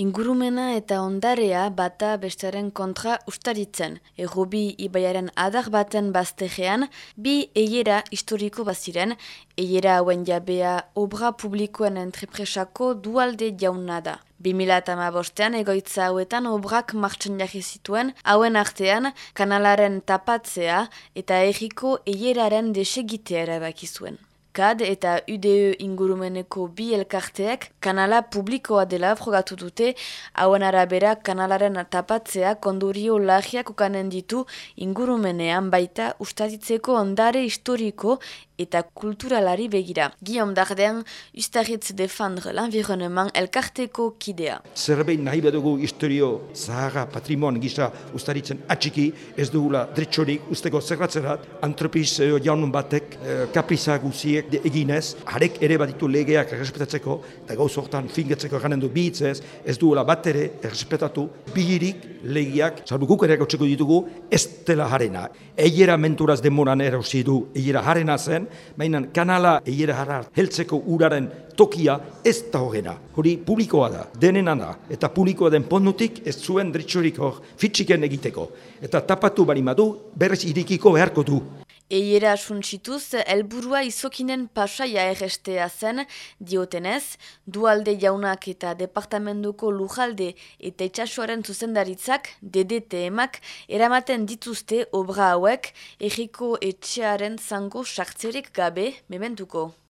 Ingurumena eta ondarea bata bestaren kontra ustaritzen. Errobi ibaiaren adar baten baztegean, bi eiera historiko baziren, eiera hauen jabea obra publikoen entrepresako dualde jauna da. 2008 bostean egoitza hauetan obrak martxan jarri zituen, hauen artean kanalaren tapatzea eta erriko eieraren desegitea erabaki zuen. KAD eta UDE ingurumeneko bi elkarteek kanala publikoa dela frogatu dute, hauen arabera kanalaren tapatzea kondurio lagiak ukanen ditu ingurumenean baita ustatitzeko ondare historiko eta kulturalari begira. Guillaume Darden, ustaritz defandre l'environnement elkarteko kidea. Zerbein nahi badugu historio zahaga patrimon gisa ustaritzen atxiki, ez dugula dretxorik usteko zerratzerat, antropiz e, jaunun batek e, kapriza guziek de eginez, harek ere baditu legeak errespetatzeko, eta gauz hortan fingetzeko ganen du bihitzez, ez dugula bat ere errespetatu bihirik legiak, salbu guk ere gautzeko ditugu, ez dela harena. Eiera menturaz demoran erosi du, eiera harena zen, baina kanala eiera jarra heltzeko uraren tokia ez da horrena. Hori publikoa da, denena da, eta publikoa den pondutik ez zuen dritxorik hor fitxiken egiteko. Eta tapatu bari madu, berrez irikiko beharko du. Eiera asuntsituz, elburua izokinen pasaia errestea zen, diotenez, dualde jaunak eta departamentuko lujalde eta itxasuaren zuzendaritzak, DDT-emak, eramaten dituzte obra hauek, erriko etxearen zango sartzerik gabe, mementuko.